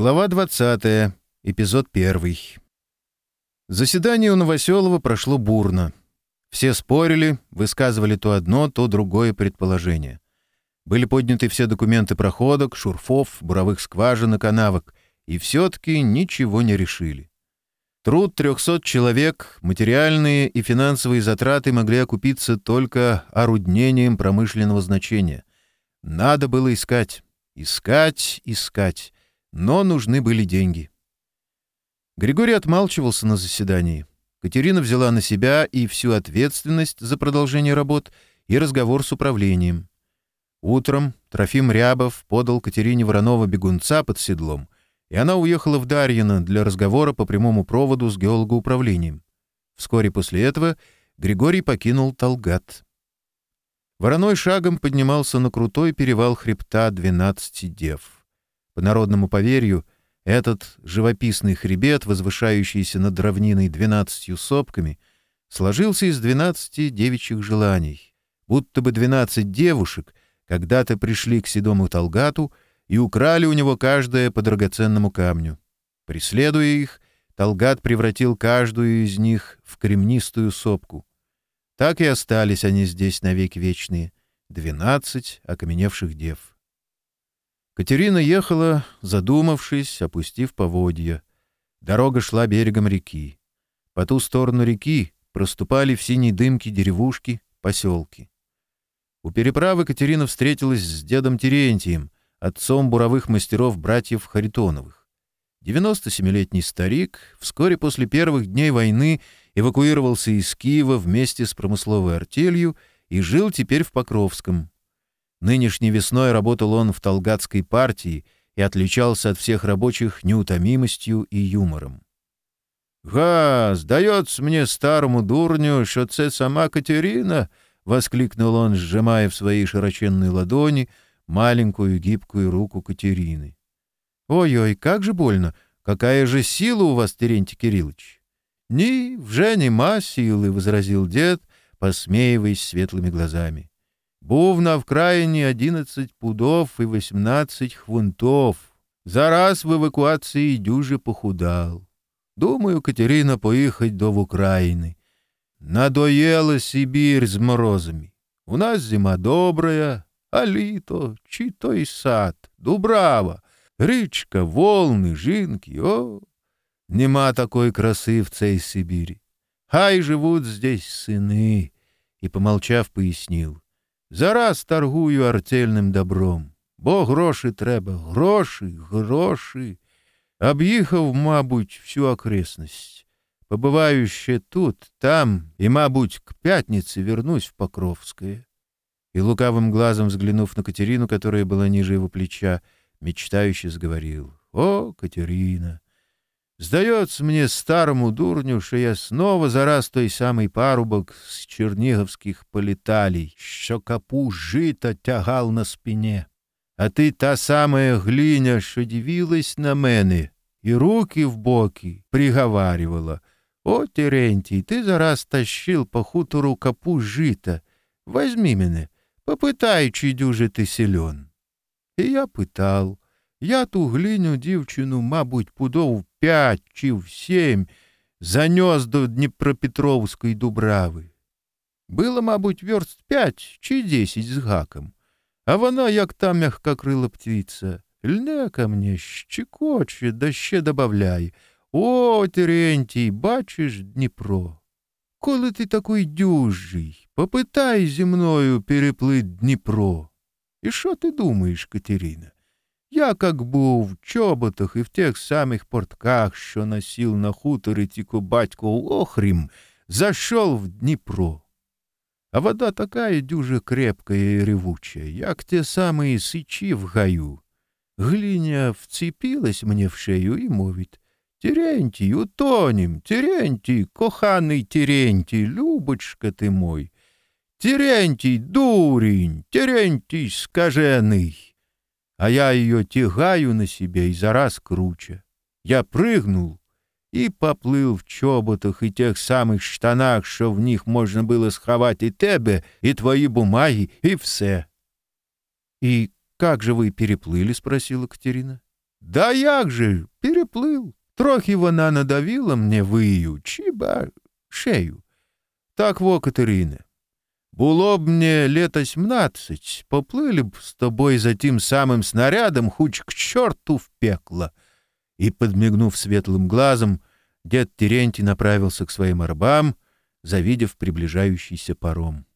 سات پسولوہ پریشلو بور نوریل وسکا گوئی پریت پلے بل پیف سیدین شرفوف براس واجر نقسی کہ وشرل ترو تری سوتھلویخ مترینسوئی زترا تگریقوت تلک نینی پرمشل وزن شینی ناد بل اس کچھ اس کچھ اس کچھ نو نوج نبلی جینگی گرگوری ات مل چل سنس سیدانی کچری نو ضلع ایو ات ویسن زردوشن ربوت یس گیا ورسہ پریولین اوترم رفیم ریابف بودل کچری رو بگون ساپت سدل اینو یہ خلف دار یہ گی وورمومو پرو وود گول گو پریلین گرگوری پکین الت و رو شراگم پجن مل سنک رو تری وخرف تادو نات سیف ن رو نم پویرو احتھ راپ پیس نخری بہت وس بشرائشی سہ درونی دوناات سوپکہ میل سی دنات جلانی بت تو بنات سگ دہ پشلیکھ سو مو تلغات یوک رالو نیو کا مقامنی پریسلے دھ تلغات پری رچیل کاش دھریم نس تاکہ استعلس اینس دس نیک ویچنہ دنات سکم نپش د بہتری نلہ ذہ دف پہ وو یہ دروگش لاب رکی پت تور نکی پالف سینی در ووش کی پسول کی وہ پہ پرا چرینس ترچل جدم چرین چیم اد سوم برا وسطرف برچف ہرتو نوکھ دس تو ملے نیس تریکل پیروکر وول سکی وف میس مسل چیل یہ روچی پکروس کم نینش نیوس نئی ربو تو لونف تل گئی پارچی یا چل سب سیخ ربوچھ نیوتہ میمس چیو ایومرمس ترم دور نیو شو سما کہ وسکلک نون جرما رچنہ مالین کو گپ کو روک چیری نوئی کغج بول نا رسوس نی ما سیل رزیل دت بس مے وس ویت مت غذامہ بو نا کراینہ جینت سو دوف نات سن طوف ذراس وتسی جوش پہ دال دیکھ رینی دبک رائن نو سبیر مروزم و دبریا علی تو ساتھ دبرا و رچ کا وول نینک نما تکوئی رسیف مل شیف نیو زراستر ہول نم دبرو بو روشی تر بہ روشی حروشی اب یہ ہوش بب بایوشے تتھ تم یہ پت نی سوس پکروفس گیا یہ لکا غلازم شاہیش غبری ہو زیاس ترمود ش نو زراث تمہ پاروبگ چر نیف کی تالی شھا پوش جی تہ حالنس پنیا تا سمے حلینہ شدہ ویلس نوک یہ بوکی برہ وار او ترتی ذراستہ شلپ ہوت رو پوش جیت وزمی منہ پپائت سلپال یا تلی نو دو چن مبت پتو پو سیم زنوس دپر پتروسک دبرا بل مبت و پیسے زحاکمکتہ مکھ ککر لفتی سہ ناکم نش چکو دش دبل او تر تھی بچ نپرو کل تک جی تہ زمن پرپل نپرو یہ شو تمشکری یق بو چوبت سمیک پرت کاشن سیل نوتر بچ کو غریم ز ش نپرو ابتہ تک ریپ رو چیخت سمے سیو گیو ہلف شوئی موبت چریچیو تونم چرینچیانچی لو بچی دورین چرینچی نی حیا ہایونس بیس کرو چھ یا پری نو یہ پپلو شوبہ تو ہتھ سامک تناک شب نیخ مو بلس خواتے ای قوی پرپ لکھا تروک یہ تکوکری بولوب نے لچمت سچ پہ بوئے زم ساممس ناریادم ہوچکھ چور ط پھیخل ابتد مگنوفس ویت الم غلازم ڈت ترچینہ پرا سکس ومر بام زب پربل رائوشی سے پم